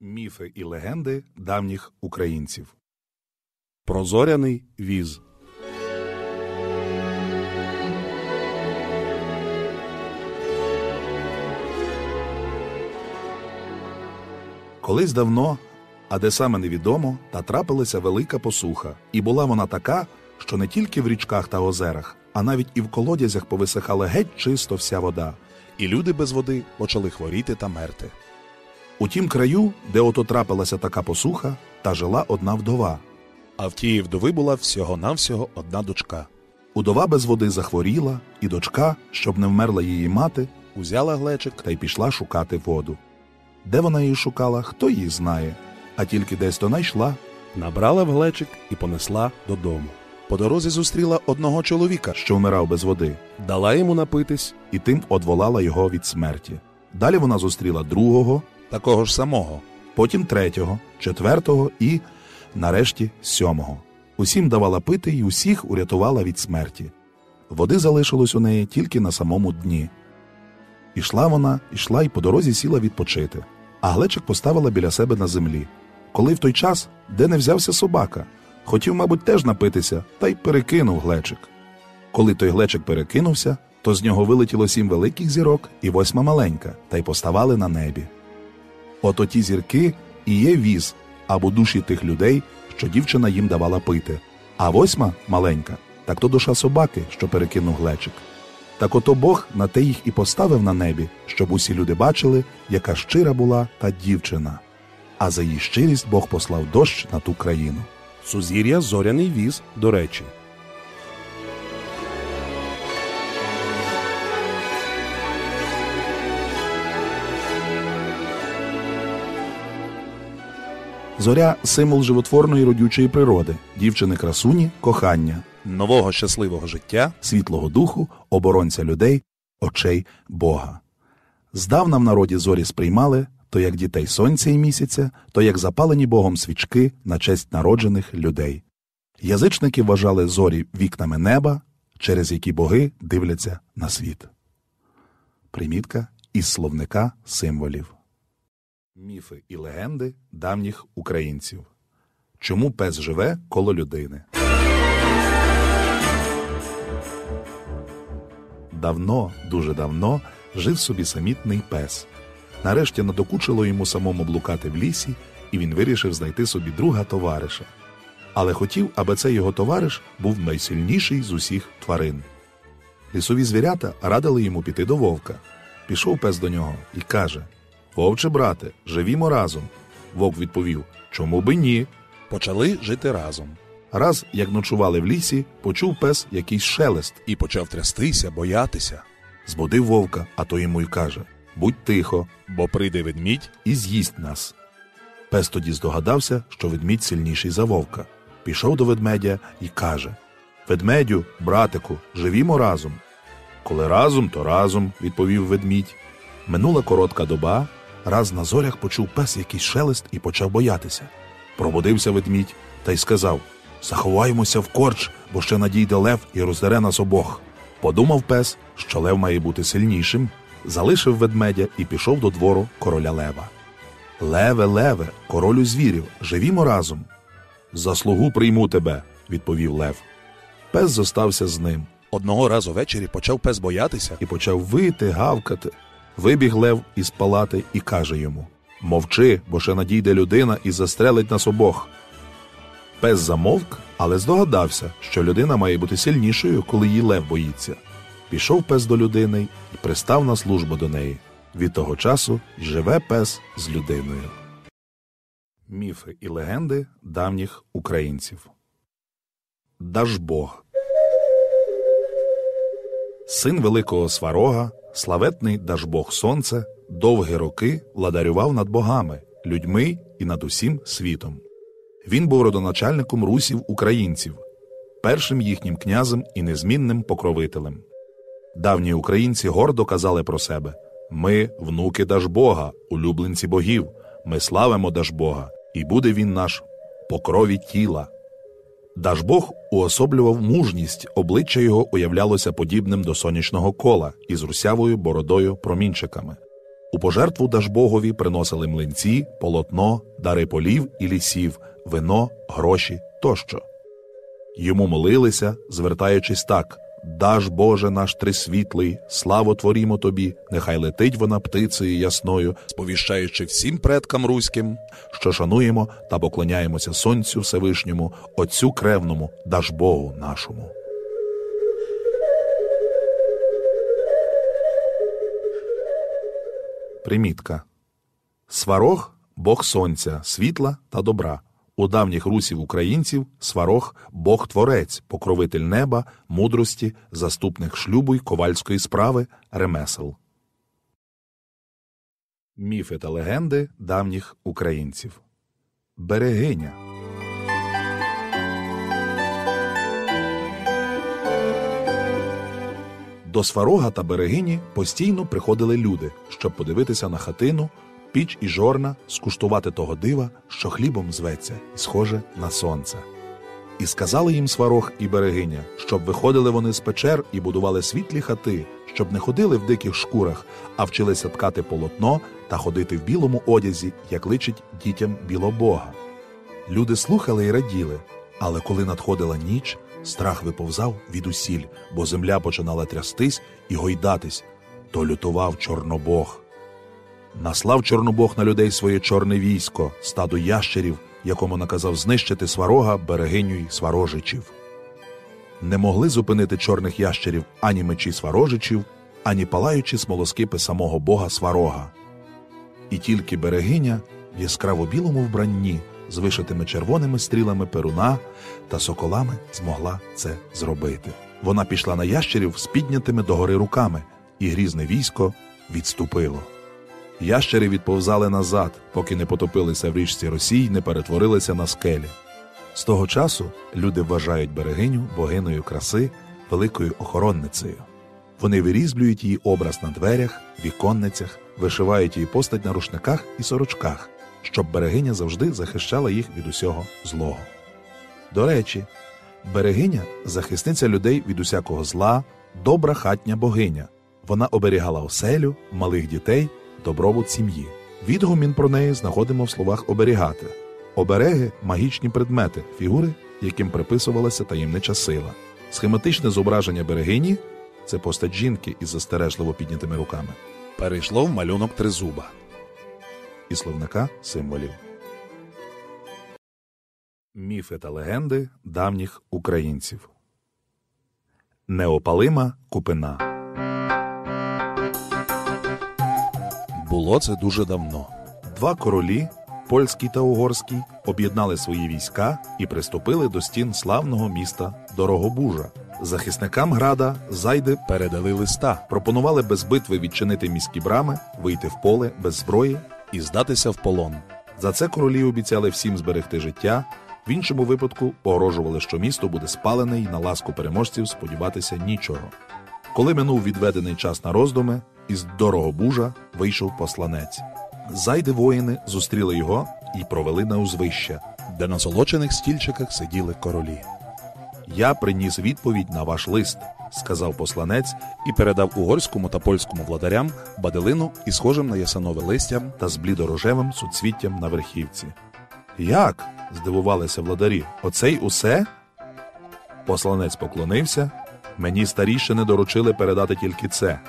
Міфи і легенди давніх українців. Прозоряний віз. Колись давно, а де саме невідомо, та трапилася велика посуха, і була вона така, що не тільки в річках та озерах, а навіть і в колодязях повисихала геть чисто вся вода, і люди без води почали хворіти та мерти. У тім краю, де ото трапилася така посуха, та жила одна вдова. А в тієї вдови була всього-навсього одна дочка. Удова без води захворіла, і дочка, щоб не вмерла її мати, Узяла глечик та й пішла шукати воду. Де вона її шукала, хто її знає, а тільки десь то найшла. набрала в глечик і понесла додому. По дорозі зустріла одного чоловіка, що вмирав без води, дала йому напитись і тим одволала його від смерті. Далі вона зустріла другого, такого ж самого. потім третього, четвертого і, нарешті, сьомого. Усім давала пити і усіх урятувала від смерті. Води залишилось у неї тільки на самому дні. Ішла вона, ішла і по дорозі сіла відпочити, а глечик поставила біля себе на землі. Коли в той час, де не взявся собака, хотів, мабуть, теж напитися, та й перекинув глечик. Коли той глечик перекинувся, то з нього вилетіло сім великих зірок і восьма маленька, та й поставали на небі. Ото ті зірки і є віз або душі тих людей, що дівчина їм давала пити. А восьма маленька, так то душа собаки, що перекинув глечик. Так ото Бог на те їх і поставив на небі, щоб усі люди бачили, яка щира була та дівчина. А за її щирість Бог послав дощ на ту країну. Сузір'я зоряний віз, до речі. Зоря символ животворної родючої природи, дівчини красуні, кохання, Нового щасливого життя світлого духу, оборонця людей, очей Бога. Здавна в народі зорі сприймали то як дітей сонця і місяця, то як запалені Богом свічки на честь народжених людей. Язичники вважали зорі вікнами неба, через які боги дивляться на світ. Примітка із словника символів. Міфи і легенди давніх українців. Чому пес живе коло людини? Давно, дуже давно жив собі самітний пес. Нарешті надокучило йому самому блукати в лісі, і він вирішив знайти собі друга товариша. Але хотів, аби цей його товариш був найсильніший з усіх тварин. Лісові звірята радили йому піти до вовка. Пішов пес до нього і каже: Вовче, брате, живімо разом. Вовк відповів: Чому би ні? почали жити разом. Раз, як ночували в лісі, почув пес якийсь шелест, І почав трястися, боятися, збудив вовка, а той йому й каже: Будь тихо, бо прийде ведмідь і з'їсть нас. Пес тоді здогадався, що ведмідь сильніший за вовка. Пішов до ведмедя і каже: Ведмедю, братику, живімо разом. Коли разом, то разом, відповів ведмідь. Минула коротка доба, раз на зорях почув пес якийсь шелест і почав боятися. Пробудився ведмідь та й сказав: Заховаємося в корч, бо ще надійде лев і роздере нас обох. Подумав пес, що лев має бути сильнішим, залишив ведмедя і пішов до двору короля лева. Леве, леве, королю звірів, живімо разом. За слугу прийму тебе, відповів лев. Пес зостався з ним одного разу ввечері почав пес боятися і почав вити, гавкати. Вибіг лев із палати і каже йому: Мовчи, бо ще надійде людина і застрелить нас обох. Пес замовк, але здогадався, що людина має бути сильнішою, коли її лев боїться. Пішов пес до людини і пристав на службу до неї. Від того часу живе пес з людиною. Міфи і легенди давніх українців. Дажбог Син великого сварога, славетний Дажбог Сонце, довгі роки владарював над богами, людьми і над усім світом. Він був родоначальником русів українців, першим їхнім князем і незмінним покровителем. Давні українці гордо казали про себе ми, внуки Дажбога, улюбленці богів, ми славимо Дажбога, і буде він наш по крові тіла. Дажбог уособлював мужність, обличчя його уявлялося подібним до сонячного кола із русявою бородою промінчиками. У пожертву Дажбогові приносили млинці, полотно, дари полів і лісів, вино, гроші тощо. Йому молилися, звертаючись так: Даж Боже наш трисвітлий, славу творімо тобі, нехай летить вона птицею ясною, сповіщаючи всім предкам руським, що шануємо та поклоняємося Сонцю Всевишньому, Отцю Кревному, Даж Богу нашому. Примітка. Сварог Бог сонця, світла та добра. У давніх русів українців сварог Бог творець, покровитель неба, мудрості, заступник шлюбу й ковальської справи, ремесел. Міфи та легенди давніх українців. Берегиня. До сварога та берегині постійно приходили люди, щоб подивитися на хатину, піч і жорна, скуштувати того дива, що хлібом зветься, і схоже на сонце. І сказали їм сварог і берегиня, щоб виходили вони з печер і будували світлі хати, щоб не ходили в диких шкурах, а вчилися ткати полотно та ходити в білому одязі, як личить дітям білобога. Люди слухали і раділи, але коли надходила ніч, страх виповзав від усіль, бо земля починала трястись і гойдатись, то лютував Чорнобог. Наслав Чорнобог на людей своє чорне військо, стадо ящерів, якому наказав знищити сварога, берегиню й сварожичів. Не могли зупинити чорних ящерів ані мечі сварожичів, ані палаючі смолоскипи самого бога сварога. І тільки берегиня в яскраво білому вбранні з вишитими червоними стрілами перуна та соколами змогла це зробити. Вона пішла на ящерів з піднятими догори руками, і грізне військо відступило. Ящери відповзали назад, поки не потопилися в річці Росій, не перетворилися на скелі. З того часу люди вважають берегиню богиною краси, великою охоронницею. Вони вирізблюють її образ на дверях, віконницях, вишивають її постать на рушниках і сорочках, щоб берегиня завжди захищала їх від усього злого. До речі, берегиня захисниця людей від усякого зла, добра хатня богиня. Вона оберігала оселю, малих дітей, добробут сім'ї. Відгумін про неї знаходимо в словах оберігати. Обереги магічні предмети, фігури, яким приписувалася таємнича сила. Схематичне зображення берегині це постать жінки із застережливо піднятими руками, перейшло в малюнок тризуба. і словника символів. Міфи та легенди давніх українців. Неопалима купина. Було це дуже давно. Два королі, польський та угорський, об'єднали свої війська і приступили до стін славного міста Дорогобужа. Захисникам града зайди Передали листа пропонували без битви відчинити міські брами, вийти в поле без зброї. і здатися в полон. За це королі обіцяли всім зберегти життя. В іншому випадку погрожували, що місто буде спалене і на ласку переможців сподіватися нічого. Коли минув відведений час на роздуми, із Дорогобужа вийшов посланець. Зайди воїни зустріли його і провели на узвище. де на золочених стільчиках сиділи королі. Я приніс відповідь на ваш лист, сказав посланець І передав угорському та польському владарям баделину і схожим на ясанове листям та з блідорожевим суцвіттям на верхівці. Як? здивувалися владарі. Оцей усе? Посланець поклонився. Мені старішини доручили передати тільки це,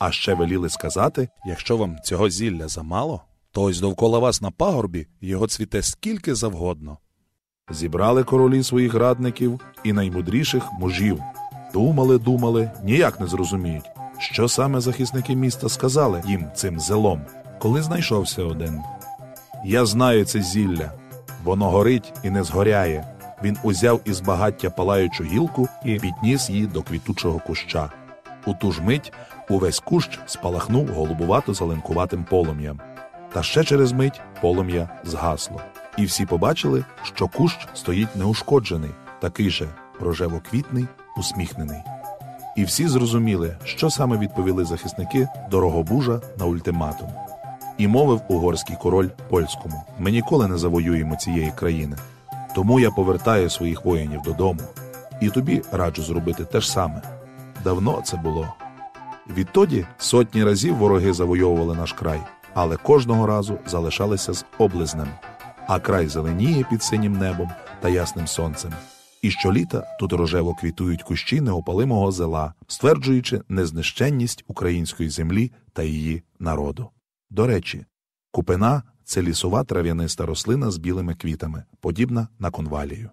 а ще веліли сказати, Якщо вам цього зілля замало, то ось довкола вас на пагорбі його цвіте скільки завгодно. зібрали королі своїх радників і наймудріших мужів. Думали, думали, ніяк не зрозуміють, що саме захисники міста сказали їм цим зелом, коли знайшовся один. Я знаю це зілля, воно горить і не згоряє. Він узяв із багаття палаючу гілку і підніс її до квітучого куща. У ту ж мить увесь кущ спалахнув голубувато зеленкуватим полум'ям. Та ще через мить полум'я згасло. І всі побачили, що кущ стоїть неушкоджений, такий же рожево-квітний, усміхнений. І всі зрозуміли, що саме відповіли захисники Дорогобужа на ультиматум. І мовив угорський король польському: ми ніколи не завоюємо цієї країни. Тому я повертаю своїх воїнів додому. І тобі раджу зробити те ж саме. Давно це було. Відтоді сотні разів вороги завойовували наш край, але кожного разу залишалися з облизнем. А край зеленіє під синім небом та ясним сонцем. І щоліта тут рожево квітують кущі неопалимого зела, стверджуючи незнищенність української землі та її народу. До речі, купина це лісова трав'яниста рослина з білими квітами, подібна на конвалію.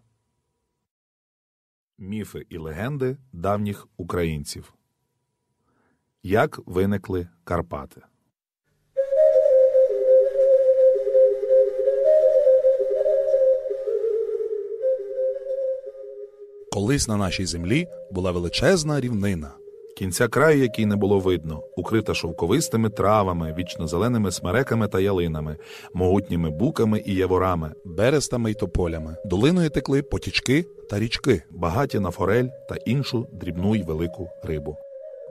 Міфи і легенди давніх українців. Як виникли Карпати? Колись на нашій землі була величезна рівнина. Кінця краю, який не було видно, укрита шовковистими травами, вічно-зеленими смереками та ялинами, могутніми буками і яворами, берестами й тополями. Долиною текли потічки та річки. багаті на форель та іншу дрібну й велику рибу.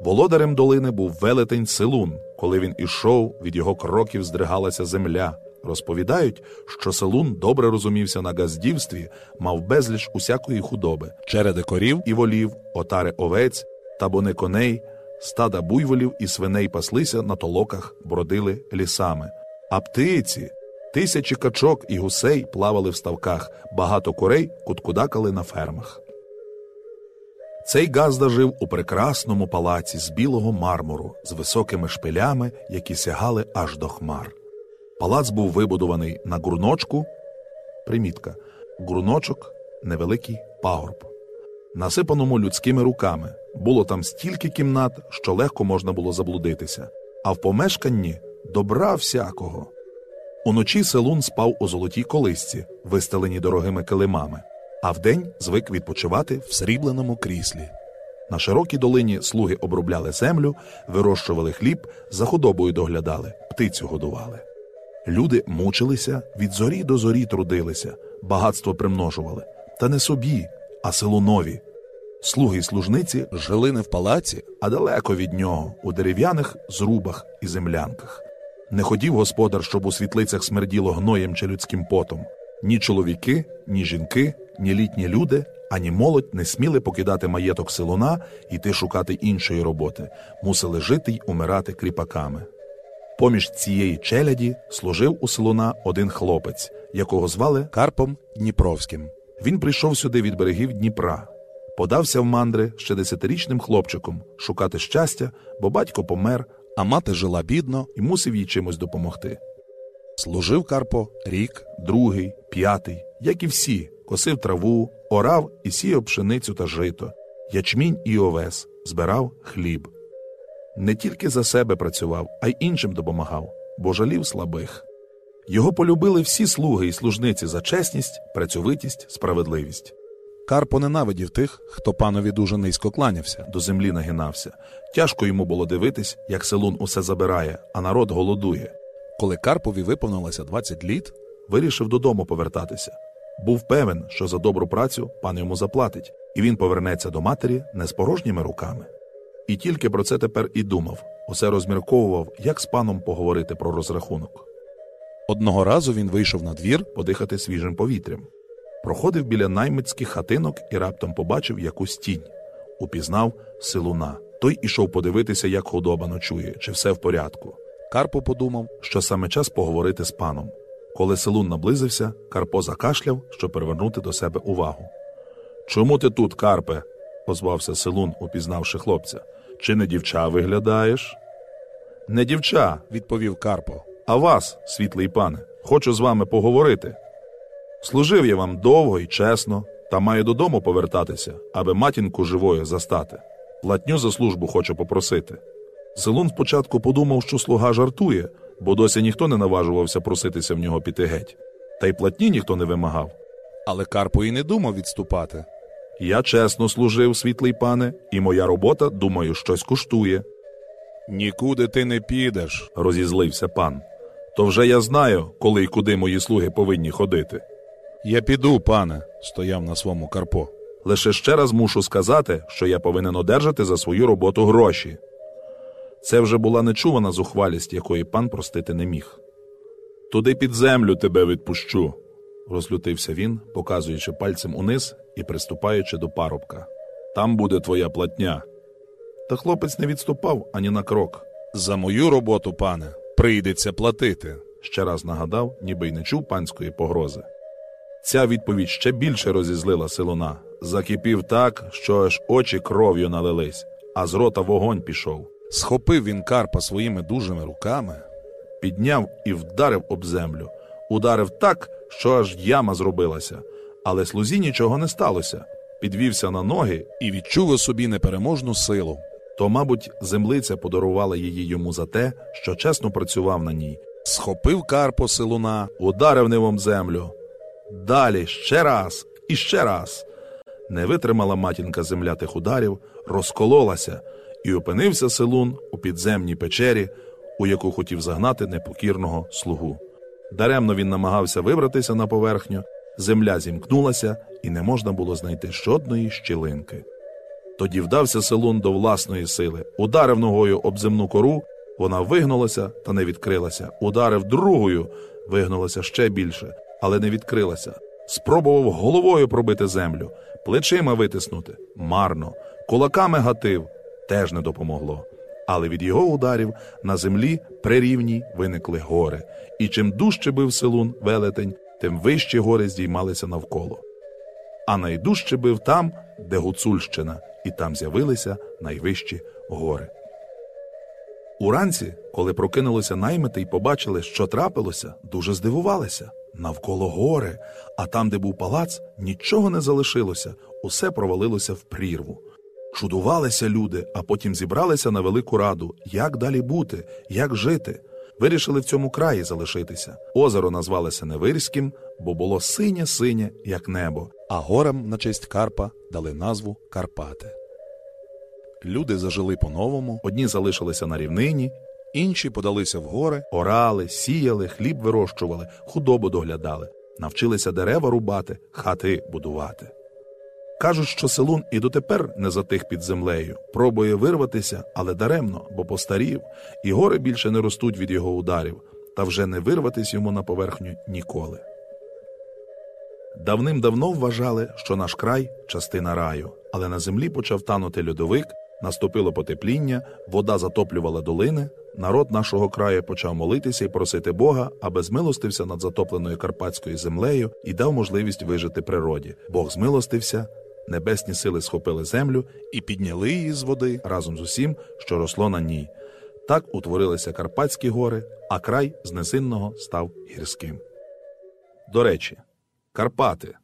Володарем долини був велетень Силун. Коли він ішов, від його кроків здригалася земля. Розповідають, що Селун добре розумівся на газдівстві, мав безліч усякої худоби, Череди корів і волів, отари овець, табуни коней, стада буйволів і свиней паслися на толоках, бродили лісами. А птиці, тисячі качок і гусей плавали в ставках, багато курей куткудакали на фермах. Цей Газда жив у прекрасному палаці з білого мармуру, з високими шпилями, які сягали аж до хмар. Палац був вибудований на гурночку. Примітка. Гурночок невеликий пагорб, насипаному людськими руками. Було там стільки кімнат, що легко можна було заблудитися, а в помешканні добра всякого. Уночі селун спав у золотій колисці, вистеленій дорогими килимами, а вдень звик відпочивати в срібленому кріслі. на широкій долині слуги обробляли землю, вирощували хліб, за худобою доглядали, птицю годували. Люди мучилися, від зорі до зорі трудилися, багатство примножували. Та не собі, а селунові. Слуги й служниці, Жили не в палаці, а далеко від нього, у дерев'яних зрубах і землянках. Не хотів господар, щоб у світлицях смерділо гноєм чи людським потом. Ні чоловіки, ні жінки, ні літні люди, ані молодь не сміли покидати маєток селуна йти шукати іншої роботи, мусили жити й умирати кріпаками. Поміж цієї челяді служив у селуна один хлопець, якого звали Карпом Дніпровським. він прийшов сюди від берегів Дніпра, подався в мандри ще десятирічним хлопчиком шукати щастя, бо батько помер А мати жила бідно, і мусив їй чимось допомогти. служив Карпо рік. Другий, п'ятий, як і всі, косив траву, орав і сіяв пшеницю та жито, ячмінь і овес, збирав хліб. Не тільки за себе працював, а й іншим допомагав, бо жалів слабих. Його полюбили всі слуги і служниці за чесність, працьовитість, справедливість. Карпо ненавидів тих, хто панові дуже низько кланявся. до землі нагинався. Тяжко йому було дивитись, як селун усе забирає, а народ голодує. Коли Карпові виповнилося 20 літ, Вирішив додому повертатися. Був певен, що за добру працю пан йому заплатить, і він повернеться до матері не з порожніми руками. І тільки про це тепер і думав, усе розмірковував, як з паном поговорити про розрахунок, одного разу він вийшов на двір, подихати свіжим повітрям. Проходив біля наймицьких хатинок і раптом побачив якусь тінь. Упізнав силуна. Той ішов подивитися, як худоба ночує, чи все в порядку. Карпо подумав, що саме час поговорити з паном. Коли селун наблизився, Карпо закашляв, щоб привернути до себе увагу. Чому ти тут, Карпе? озвався селун, упізнавши хлопця. Чи не дівча виглядаєш? Не дівча, відповів Карпо. а вас, світлий пане, хочу з вами поговорити. Служив я вам довго і чесно, та маю додому повертатися, аби матінку живою застати. Платню за службу хочу попросити. Селун спочатку подумав, що слуга жартує, бо досі ніхто не наважувався проситися в нього піти геть. Та й платні ніхто не вимагав. Але Карпо і не думав відступати. Я чесно служив, світлий пане, і моя робота, думаю, щось коштує, Нікуди ти не підеш. розізлився пан. То вже я знаю, коли й куди мої слуги повинні ходити. Я піду, пане, стояв на своєму Карпо. Лише ще раз мушу сказати, що я повинен одержати за свою роботу гроші. Це вже була нечувана зухвалість, якої пан простити не міг. Туди під землю тебе відпущу, розлютився він, показуючи пальцем униз і приступаючи до парубка. Там буде твоя платня. Та хлопець не відступав ані на крок. За мою роботу, пане, прийдеться платити. Ще раз нагадав, ніби й не чув панської погрози. Ця відповідь ще більше розізлила Силуна. Закипів так, що аж очі кров'ю налились, а з рота вогонь пішов. Схопив він Карпа своїми дужими руками. Підняв і вдарив об землю. Ударив так, що аж яма зробилася. Але слузі нічого не сталося. Підвівся на ноги, і відчув у собі непереможну силу. то, мабуть, землиця подарувала її йому за те, що чесно працював на ній. Схопив Карпо силуна, Ударив нивом землю. Далі ще раз і ще раз. Не витримала матінка земля тих ударів, розкололася, і опинився селун у підземній печері, у яку хотів загнати непокірного слугу. Даремно він намагався вибратися на поверхню, земля зімкнулася, і не можна було знайти жодної щілинки. Тоді вдався селун до власної сили, ударив ногою об земну кору, вона вигнулася та не відкрилася. Ударив другою, вигнулася ще більше, але не відкрилася. Спробував головою пробити землю, плечима витиснути марно, кулаками гатив теж не допомогло. Але від його ударів на землі при рівні виникли гори, і чим дужче бив селун велетень, тим вищі гори здіймалися навколо. А найдужче бив там, де Гуцульщина, і там з'явилися найвищі гори. Уранці, коли прокинулися наймити і побачили, що трапилося, дуже здивувалися. Навколо гори, а там, де був палац, нічого не залишилося, усе провалилося в прірву. Чудувалися люди, а потім зібралися на велику раду, як далі бути, як жити. Вирішили в цьому краї залишитися. Озеро назвалося Невирським, бо було синє-синє, як небо. а горам на честь Карпа дали назву Карпати. Люди зажили по-новому, Одні залишилися на рівнині, інші подалися в гори, орали, сіяли, хліб вирощували, худобу доглядали, навчилися дерева рубати, хати будувати. Кажуть, що селун і дотепер не затих під землею, пробує вирватися, але даремно, бо постарів, і гори більше не ростуть від його ударів, та вже не вирватись йому на поверхню ніколи. Давним-давно вважали, що наш край частина раю, але на землі почав танути льодовик, наступило потепління, вода затоплювала долини. Народ нашого краю почав молитися і просити Бога, аби змилостився над затопленою карпатською землею і дав можливість вижити природі. Бог змилостився, небесні сили схопили землю і підняли її з води. разом з усім, що росло на ній. Так утворилися Карпатські гори, а край з низинного став гірським. До речі, Карпати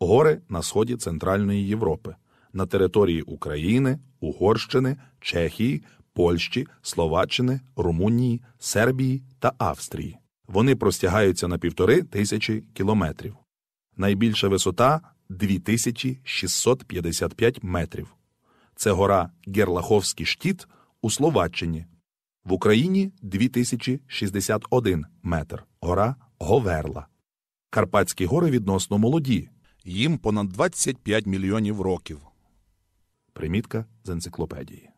гори на сході Центральної Європи, на території України, Угорщини, Чехії, Польщі, Словаччини, Румунії, Сербії та Австрії. Вони простягаються на півтори тисячі кілометрів. Найбільша висота 2655 метрів. Це гора Герлаховський штіт у Словаччині. В Україні 2061 метр. Гора Говерла. Карпатські гори відносно молоді. Їм понад 25 мільйонів років. Примітка з енциклопедії.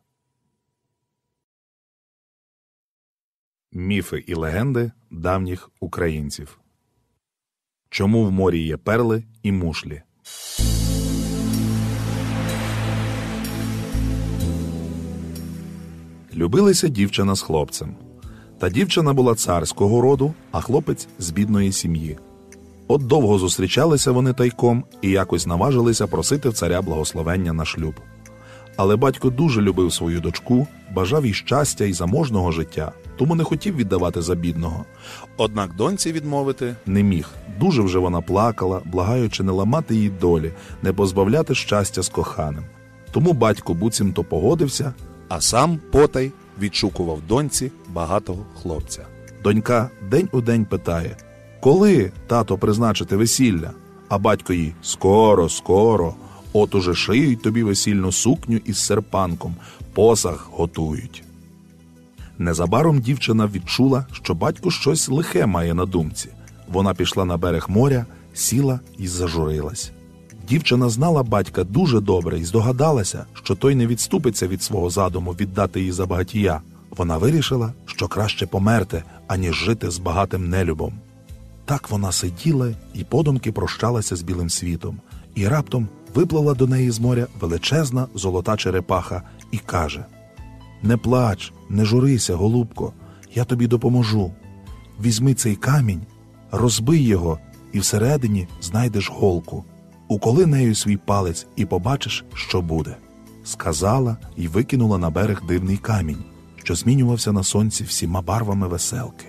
Міфи і легенди давніх українців. Чому в морі є перли і мушлі? Любилися дівчина з хлопцем. Та дівчина була царського роду, а хлопець з бідної сім'ї. От довго зустрічалися вони тайком і якось наважилися просити в царя благословення на шлюб. Але батько дуже любив свою дочку, бажав їй щастя і заможного життя, тому не хотів віддавати за бідного. Однак доньці відмовити Не міг. Дуже вже вона плакала, благаючи не ламати її долі, не позбавляти щастя з коханим. Тому батько буцімто погодився. а сам потай відшукував доньці багатого хлопця. Донька день у день питає: Коли, тато, призначити весілля? А батько їй скоро, скоро. От уже шиють тобі весільну сукню із серпанком, посаг готують. Незабаром дівчина відчула, що батько щось лихе має на думці. Вона пішла на берег моря, сіла і зажурилась. Дівчина знала батька дуже добре і здогадалася, що той не відступиться від свого задуму віддати її за багатія. Вона вирішила, що краще померти, аніж жити з багатим нелюбом. Так вона сиділа і подумки прощалася з білим світом, і раптом виплила до неї з моря величезна золота черепаха і каже: Не плач, не журися, голубко, я тобі допоможу. Візьми цей камінь, розбий його, і всередині знайдеш голку. Уколи нею свій палець і побачиш, що буде. Сказала і викинула на берег дивний камінь, що змінювався на сонці всіма барвами веселки.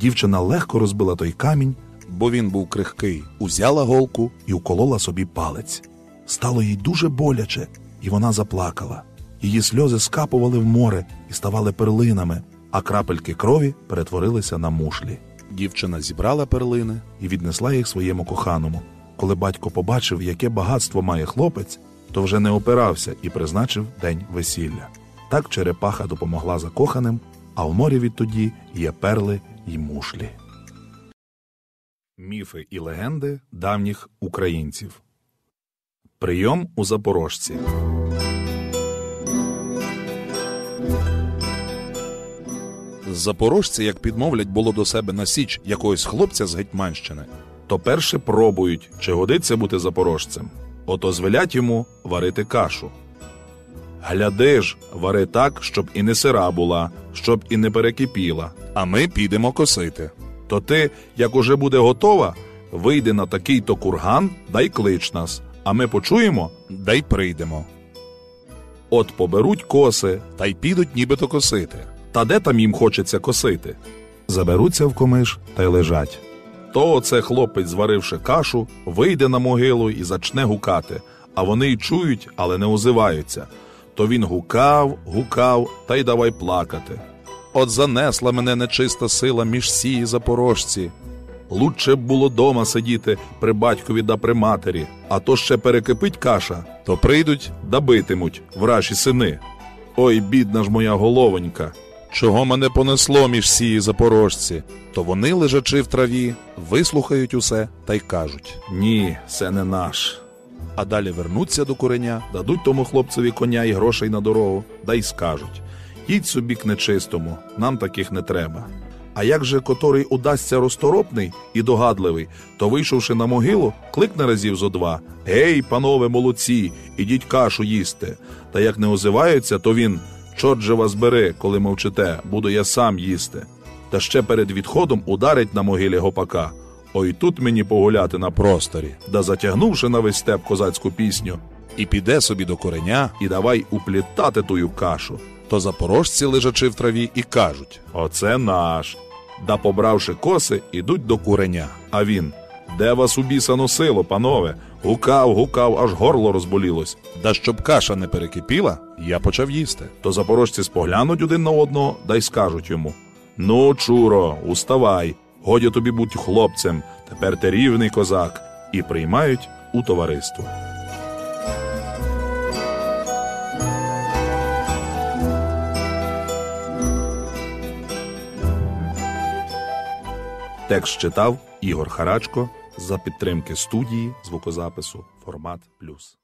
Дівчина легко розбила той камінь Бо він був крихкий, узяла голку, і уколола собі палець. Стало їй дуже боляче, і вона заплакала. Її сльози скапували в море і ставали перлинами, а крапельки крові перетворилися на мушлі. дівчина зібрала перлини. і віднесла їх своєму коханому. Коли батько побачив, яке багатство має хлопець, то вже не опирався і призначив день весілля. Так черепаха допомогла закоханим, а в морі відтоді є перли й мушлі. Міфи і легенди давніх українців. Прийом у запорожці. Запорожці, як підмовлять було до себе на січ якогось хлопця з Гетьманщини, То перше пробують, чи годиться бути запорожцем. Ото звелять йому варити кашу. Гляди ж, вари так, щоб і не сира була, щоб і не перекипіла. а ми підемо косити. То ти, як уже буде готова, вийди на такий то курган, дай клич нас, а ми почуємо, Дай прийдемо. от поберуть коси, Та й підуть нібито косити. Та де там їм хочеться косити. Заберуться в комиш та й лежать. То оце хлопець, зваривши кашу, вийде на могилу і зачне гукати, а вони й чують, але не озиваються. То він гукав, гукав, та й давай плакати. От занесла мене нечиста сила між сії запорожці. Лучше б було дома сидіти при батькові да при матері, а то ще перекипить каша, То прийдуть, да битимуть вражі сини. Ой, бідна ж моя головонька. Чого мене понесло між сії запорожці. То вони, лежачи в траві, вислухають усе та й кажуть. Ні, це не наш. А далі вернуться до куреня, Дадуть тому хлопцеві коня і грошей на дорогу, да й скажуть: їдь собі к нечистому, нам таких не треба. А як же котрий удасться розторопний і догадливий, то вийшовши на могилу, кликне разів зо два: Гей, панове молодці, ідіть кашу їсти. Та як не озиваються, то він чорт же вас бери, коли мовчите, буду я сам їсти. Та ще перед відходом ударить на могилі гопака. Ой тут мені погуляти на просторі, да затягнувши на весь степ козацьку пісню, і піде собі до кореня, і давай уплітати тую кашу. то запорожці, лежачи в траві, і кажуть. Оце наш. Да побравши коси, ідуть до куреня. А він. Де вас у біса носило, панове? Гукав, гукав, аж горло розболілось. Да щоб каша не перекипіла, я почав їсти. То запорожці споглянуть один на одного, да й скажуть йому: Ну, чуро, уставай, годі тобі будь хлопцем, тепер ти рівний козак, і приймають у товариство. Текст читав Ігор Харачко за підтримки студії звукозапису Формат Плюс.